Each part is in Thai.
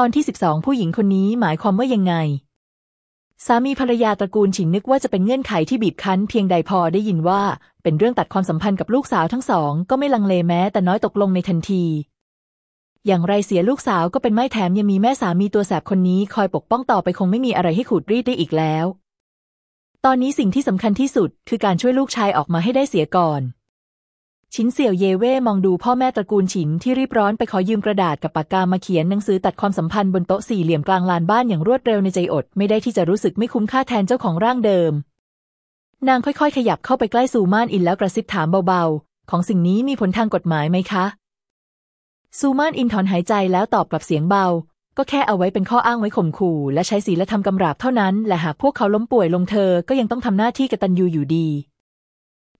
ตอนที่สิบสองผู้หญิงคนนี้หมายความว่ายังไง สามีภรรยาตระกูลฉินนึกว่าจะเป็นเงื่อนไขที่บีบคั้น เพียงใดพอได้ยินว่า เป็นเรื่องตัดความสัมพันธ์กับลูกสาวทั้งสอง ก็ไม่ลังเลแม้ แต่น้อยตกลงในทันที อย่างไรเสียลูกสาวก็เป็นไม่แถมยังมีแม่สามีตัวแสบคนนี้ คอยปกป้องต่อไปคงไม่มีอะไรให้ขูดรีดได้อีกแล้ว ตอนนี้สิ่งที่สำคัญที่สุด คือการช่วยลูกชายออกมาให้ได้เสียก่อน ชินเสี่ยวเยเว่มองดูพ่อแม่ตระกูลฉินที่รีบร้อนไปขอยืมกระดาษกับปากกามาเขียนหนังสือตัดความสัมพันธ์บนโต๊ะสี่เหลี่ยมกลางลานบ้านอย่างรวดเร็วในใจอด ไม่ได้ที่จะรู้สึกไม่คุ้มค่าแทนเจ้าของร่างเดิม นางค่อยๆ ขยับเข้าไปใกล้ซูมานอินแล้วกระซิบถามเบาๆ ของสิ่งนี้มีผลทางกฎหมายไหมคะ ซูมานอินถอนหายใจแล้วตอบกลับเสียงเบา ก็แค่เอาไว้เป็นข้ออ้างไว้ข่มขู่ และใช้ศีลธรรมกำราบเท่านั้น และหากพวกเขาล้มป่วยลงเธอ ก็ยังต้องทำหน้าที่กตัญญูอยู่ดี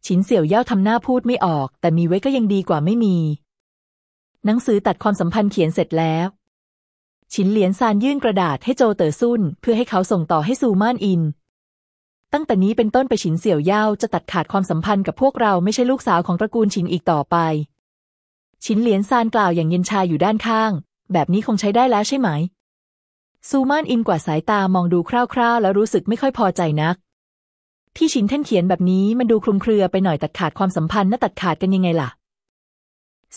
ฉินเสี่ยวเย่าทำหน้าพูดไม่ออก แต่มีไว้ก็ยังดีกว่าไม่มี หนังสือตัดความสัมพันธ์เขียนเสร็จแล้ว ฉินเหลียนซานยื่นกระดาษให้โจเต๋อซุ่นเพื่อให้เขาส่งต่อให้ซูม่านอิน ตั้งแต่นี้เป็นต้นไปฉินเสี่ยวเย่าจะตัดขาดความสัมพันธ์กับพวกเราไม่ใช่ลูกสาวของตระกูลฉินอีกต่อไป ฉินเหลียนซานกล่าวอย่างเย็นชาอยู่ด้านข้าง แบบนี้คงใช้ได้แล้วใช่ไหมซูม่านอินกว่าสายตามองดูคร่าวๆ แล้วรู้สึกไม่ค่อยพอใจนัก ที่ชินเท่นเขียนแบบนี้มันดูคลุมเครือไปหน่อยตัดขาดความสัมพันธ์น่าตัดขาดกันยังไงล่ะ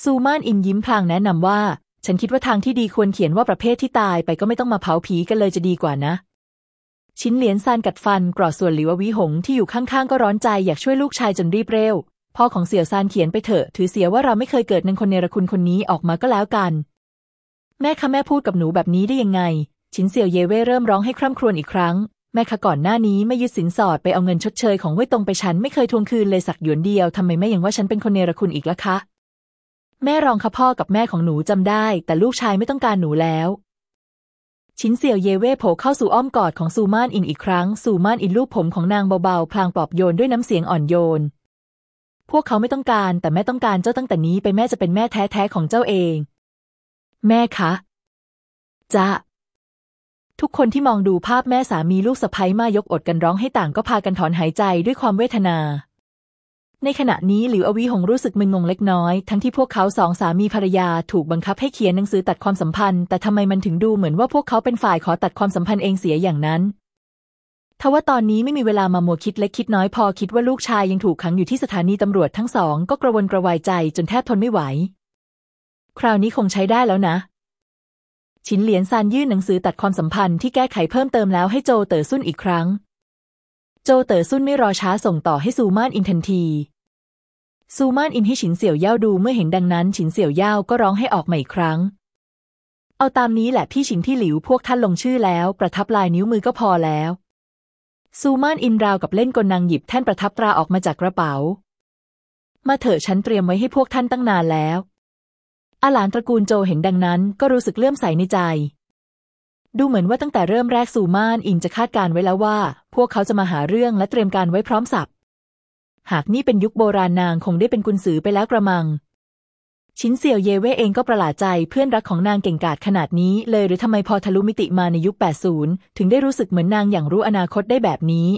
ซูมานอินยิ้มพลางแนะนำว่า ฉันคิดว่าทางที่ดีควรเขียนว่าประเภทที่ตายไปก็ไม่ต้องมาเผาผีกันเลยจะดีกว่านะ ชิ้นเหรียญซานกัดฟันกรอส่วนหลิววิหงที่อยู่ข้างๆ ก็ร้อนใจอยากช่วยลูกชายจนรีบเร็วพ่อของเสี่ยวซานเขียนไปเถอะ ถือเสียว่าเราไม่เคยเกิดนางคนเนรคุณคนนี้ออกมาก็แล้วกัน แม่คะแม่พูดกับหนูแบบนี้ได้ยังไง ชินเสี่ยวเยเว่เริ่มร้องให้คร่ำครวญอีกครั้ง แม่คะก่อนหน้านี้ไม่ยึดสินสอดไปเอาเงินชดเชยของเว่ยตงไปฉันไม่เคยทวงคืนเลยสักหยวนเดียวทำไมแม่ยังว่าฉันเป็นคนเนรคุณอีกล่ะคะ แม่รองค่ะพ่อกับแม่ของหนูจำได้ แต่ลูกชายไม่ต้องการหนูแล้วชินเสี่ยวเยเว่โผล่เข้าสู่อ้อมกอดของซูมานอินอีกครั้ง ซูมานอินลูบผมของนางเบาๆ พลางปลอบโยนด้วยน้ำเสียงอ่อนโยน พวกเขาไม่ต้องการ แต่แม่ต้องการเจ้าตั้งแต่นี้ไปแม่จะเป็นแม่แท้ๆของเจ้าเอง แม่คะ จะ ทุกคนที่มองดูภาพแม่สามีลูกสะพ้มายกอดกันร้องให้ต่างก็พากันถอนหายใจด้วยความเวทนา ในขณะนี้หลิวอวีหงรู้สึกมึนงงเล็กน้อย ทั้งที่พวกเขาสองสามีภรรยาถูกบังคับให้เขียนหนังสือตัดความสัมพันธ์ แต่ทำไมมันถึงดูเหมือนว่าพวกเขาเป็นฝ่ายขอตัดความสัมพันธ์เองเสียอย่างนั้นทว่าตอนนี้ไม่มีเวลามามัวคิดเล็กคิดน้อยพอคิดว่าลูกชายยังถูกขังอยู่ที่สถานีตำรวจทั้งสองก็กระวนกระวายใจจนแทบทนไม่ไหว คราวนี้คงใช้ได้แล้วนะ ฉินเหลียนซานยื่นหนังสือตัดความสัมพันธ์ที่แก้ไขเพิ่มเติมแล้วให้โจเต๋อซุ่นอีกครั้ง โจเต๋อซุ่นไม่รอช้าส่งต่อให้ซูมานอินทันทีซูมานอินให้ฉินเสี่ยวเย่าดูเมื่อเห็นดังนั้นฉินเสี่ยวเย่าก็ร้องให้ออกมาอีกครั้ง เอาตามนี้แหละพี่ฉินที่หลิวพวกท่านลงชื่อแล้ว ประทับลายนิ้วมือก็พอแล้ว ซูมานอินราวกับเล่นกลนางหยิบแท่นประทับตราออกมาจากกระเป๋า มาเถอะฉันเตรียมไว้ให้พวกท่านตั้งนานแล้ว อาหลานตระกูลโจเห็นดังนั้น ก็รู้สึกเลื่อมใสในใจ ดูเหมือนว่าตั้งแต่เริ่มแรกซูมานอินจะคาดการไว้แล้วว่า พวกเขาจะมาหาเรื่องและเตรียมการไว้พร้อมสับ หากนี่เป็นยุคโบราณนางคงได้เป็นกุนซือไปแล้วกระมัง ชินเสี่ยวเยเว่เองก็ประหลาดใจเพื่อนรักของนางเก่งกาจขนาดนี้เลยหรือทำไมพอทะลุมิติมาในยุค 80 ถึงได้รู้สึกเหมือนนางอย่างรู้อนาคตได้แบบนี้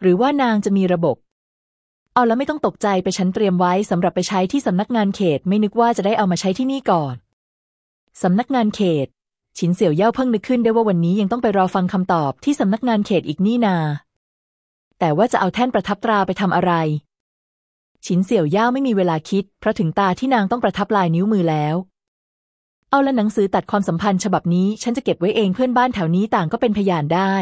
หรือว่านางจะมีระบบ เอาแล้วไม่ต้องตกใจไปฉันเตรียมไว้สำหรับไปใช้ที่สำนักงานเขต ไม่นึกว่าจะได้เอามาใช้ที่นี่ก่อนสำนักงานเขต ฉินเสี่ยวเย่าเพิ่งนึกขึ้นได้ว่าวันนี้ยังต้องไปรอฟังคำตอบที่สำนักงานเขตอีกนี่นา แต่ว่าจะเอาแท่นประทับตราไปทำอะไร ฉินเสี่ยวเย่าไม่มีเวลาคิด เพราะถึงตาที่นางต้องประทับลายนิ้วมือแล้วเอาละหนังสือตัดความสัมพันธ์ฉบับนี้ ฉันจะเก็บไว้เองเพื่อนบ้านแถวนี้ต่างก็เป็นพยานได้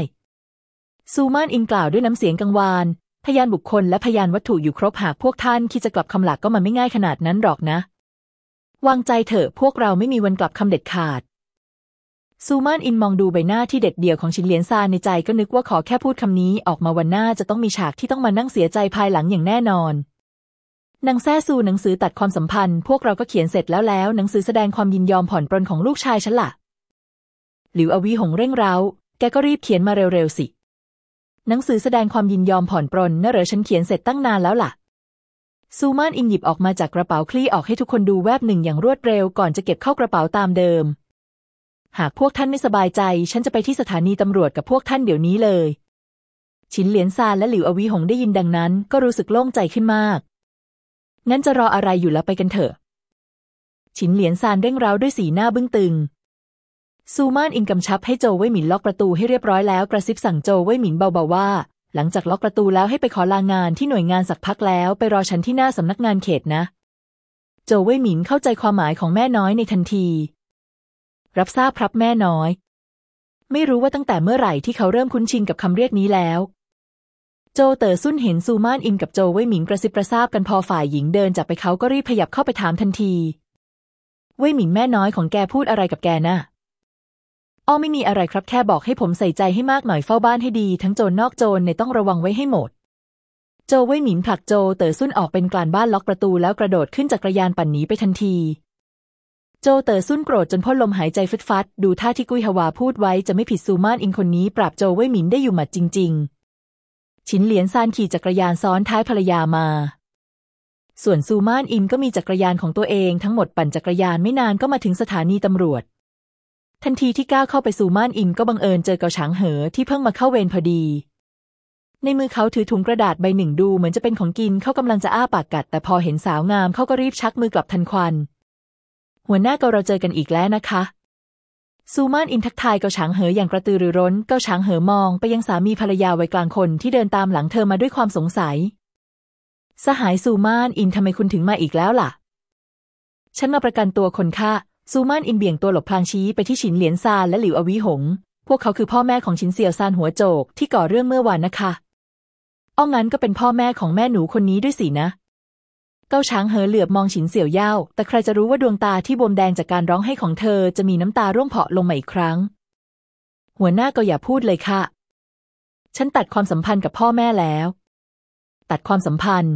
ซูมานอินกล่าวด้วยน้ำเสียงกังวาน พยานบุคคลและพยานวัตถุอยู่ครบหากพวกท่านคิดจะกลับคำหลักก็มันไม่ง่ายขนาดนั้นหรอกนะ วางใจเถอะพวกเราไม่มีวันกลับคำเด็ดขาด ซูมานอินมองดูใบหน้าที่เด็ดเดี่ยวของชินเลียนซานในใจก็นึกว่าขอแค่พูดคำนี้ออกมาวันหน้าจะต้องมีฉากที่ต้องมานั่งเสียใจภายหลังอย่างแน่นอนนางแซ่ซูหนังสือตัดความสัมพันธ์ พวกเราก็เขียนเสร็จแล้วแล้ว หนังสือแสดงความยินยอมผ่อนปรนของลูกชายฉันละ่ะหลิวอวีหงเร่งเร้า แกก็รีบเขียนมาเร็วๆสิ หนังสือแสดงความยินยอมผ่อนปรนน่ะเหรอฉันเขียนเสร็จตั้งนานแล้วล่ะ ซูมานอิงหยิบออกมาจากกระเป๋าคลี่ออกให้ทุกคนดูแวบหนึ่งอย่างรวดเร็วก่อนจะเก็บเข้ากระเป๋าตามเดิม หากพวกท่านไม่สบายใจ ฉันจะไปที่สถานีตำรวจกับพวกท่านเดี๋ยวนี้เลย ชินเหลียนซานและหลิวอวีหงได้ยินดังนั้น ก็รู้สึกโล่งใจขึ้นมาก งั้นจะรออะไรอยู่แล้วไปกันเถอะ ชินเหลียนซานเร่งเร้าด้วยสีหน้าบึ้งตึง ซูมานอินกำชับให้โจวเว่ยหมินล็อกประตูให้เรียบร้อยแล้วกระซิบสั่งโจวเว่ยหมินเบาๆว่า หลังจากล็อกประตูแล้วให้ไปขอลางานที่หน่วยงานสักพักแล้วไปรอฉันที่หน้าสำนักงานเขตนะ โจวเว่ยหมินเข้าใจความหมายของแม่น้อยในทันที รับทราบครับแม่น้อย ไม่รู้ว่าตั้งแต่เมื่อไหร่ที่เขาเริ่มคุ้นชินกับคำเรียกนี้แล้ว โจเต๋อซุ่นเห็นซูมานอินกับโจวเว่ยหมิงกระซิบกระซาบกันพอฝ่ายหญิงเดินจากไปเขาก็รีบขยับเข้าไปถามทันที เว่ยหมิงแม่น้อยของแกพูดอะไรกับแกนะ่ะ อ้อไม่มีอะไรครับแค่บอกให้ผมใส่ใจให้มากหน่อยเฝ้าบ้านให้ดี ทั้งโจรนอกโจรในต้องระวังไว้ให้หมด โจเว่ยหมิงผลักโจเต๋อซุ่นออกเป็นกลานบ้านล็อกประตูแล้วกระโดดขึ้นจากกระยานปั่นหนีไปทันทีโจเต๋อซุ่นโกรธจนพ่นลมหายใจฟึดฟัด ดูท่าที่กุ้ยฮวาพูดไว้จะไม่ผิดซูมานอิงคนนี้ ปราบโจเว่ยหมิงได้อยู่หมัดจริงๆฉินเหลียนซานขี่จักรยานซ้อนท้ายภรรยามา ส่วนซูมานอินก็มีจักรยานของตัวเองทั้งหมดปั่นจักรยานไม่นานก็มาถึงสถานีตำรวจ ทันทีที่ก้าวเข้าไปสู่ม่านอินก็บังเอิญเจอเกาฉางเหอที่เพิ่งมาเข้าเวรพอดี ในมือเขาถือถุงกระดาษใบหนึ่งดูเหมือนจะเป็นของกินเขากำลังจะอ้าปากกัด แต่พอเห็นสาวงามเขาก็รีบชักมือกลับทันควัน หัวหน้าเกาเราเจอกันอีกแล้วนะคะซูมานอินทักทายเกาฉางเหออย่างกระตือรือร้น เกาฉางเหอมองไปยังสามีภรรยาวัยกลางคนที่เดินตามหลังเธอมาด้วยความสงสัย สหายซูมานอินทำไมคุณถึงมาอีกแล้วล่ะ ฉันมาประกันตัวคนค่า ซูมานอินเบี่ยงตัวหลบพลางชี้ไปที่ฉินเหลียนซานและหลิวอวีหง พวกเขาคือพ่อแม่ของฉินเสี่ยวซานหัวโจกที่ก่อเรื่องเมื่อวานนะคะอ้องั้นก็เป็นพ่อแม่ของแม่หนูคนนี้ด้วยสินะ เก้าช้างเหอเหลือบมองฉินเสี่ยวเย่าแต่ใครจะรู้ว่าดวงตาที่บวมแดงจากการร้องไห้ของเธอจะมีน้ำตาร่วงเพาะลงมาอีกครั้ง หัวหน้าก็อย่าพูดเลยค่ะ ฉันตัดความสัมพันธ์กับพ่อแม่แล้ว ตัดความสัมพันธ์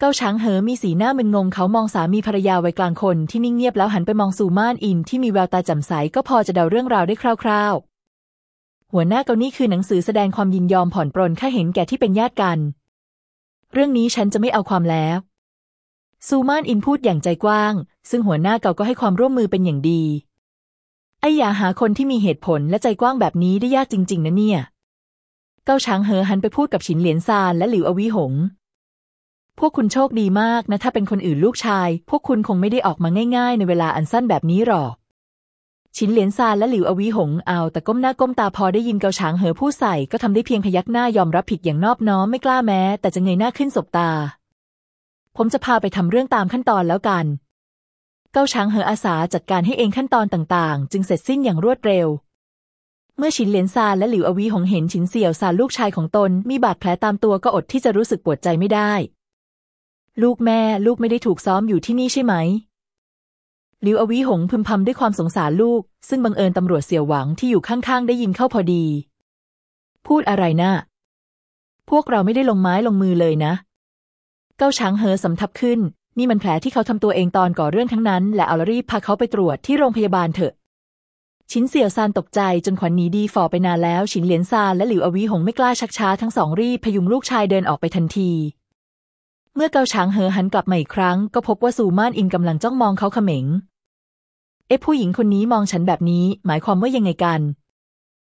เก้าช้างเหอมีสีหน้ามึนงงเขามองสามีภรรยาไวัยกลางคนที่นิ่งเงียบแล้วหันไปมองสู่ม่านอินที่มีแววตาแจ่มใสก็พอจะเดาเรื่องราวได้คร่าวๆ หัวหน้าเกานี่คือหนังสือแสดงความยินยอมผ่อนปรนค่าเห็นแก่ที่เป็นญาติกัน เรื่องนี้ฉันจะไม่เอาความแล้วซูม่านอินพูดอย่างใจกว้าง ซึ่งหัวหน้าเก่าก็ให้ความร่วมมือเป็นอย่างดี ไอ้อย่าหาคนที่มีเหตุผลและใจกว้างแบบนี้ได้ยากจริง ๆ นะเนี่ย เก้าช้างเหอหันไปพูดกับฉินเหลียนซานและหลิวอวีหง พวกคุณโชคดีมากนะ ถ้าเป็นคนอื่นลูกชาย พวกคุณคงไม่ได้ออกมาง่าย ๆ ในเวลาอันสั้นแบบนี้หรอก ชินเหลียนซานและหลิวอวีหงเอา แต่ก้มหน้าก้มตาพอได้ยินเกาฉางเหอพูดใส่ก็ทำได้เพียงพยักหน้ายอมรับผิดอย่างนอบน้อมไม่กล้าแม้ แต่จะเงยหน้าขึ้นสบตา ผมจะพาไปทำเรื่องตามขั้นตอนแล้วกัน เกาช้างเหออาสาจัดการให้เองขั้นตอนต่างๆ จึงเสร็จสิ้นอย่างรวดเร็วเมื่อชินเหลียนซานและหลิวอวีหงเห็นชินเสี่ยวซานลูกชายของตน มีบาดแผลตามตัวก็อดที่จะรู้สึกปวดใจไม่ได้ ลูกแม่ลูกไม่ได้ถูกซ้อมอยู่ที่นี่ใช่ไหมหลิวอวีหงพึมพำด้วยความสงสารลูก ซึ่งบังเอิญตำรวจเสี่ยวหวังที่อยู่ข้างๆ ได้ยินเข้าพอดี พูดอะไรนะ่ะพวกเราไม่ได้ลงไม้ลงมือเลยนะ เก้าช้างเฮอสำทับขึ้น นี่มันแผลที่เขาทำตัวเองตอนก่อเรื่องทั้งนั้น และเอาลรีบพาเขาไปตรวจที่โรงพยาบาลเถอะ ชินเสี่ยวซานตกใจจนขวัญหนีดีฝ่อไปนานแล้ว ชินเหลียนซานและหลิวอวีหงไม่กล้าชักช้าทั้งสองรีบพยุงลูกชายเดินออกไปทันที เมื่อเกาช้างเหอหันกลับมาอีกครั้ง ก็พบว่าซูมานอินกำลังจ้องมองเขาเขม็ง เอ๊ะผู้หญิงคนนี้มองฉันแบบนี้ หมายความว่ายังไงกัน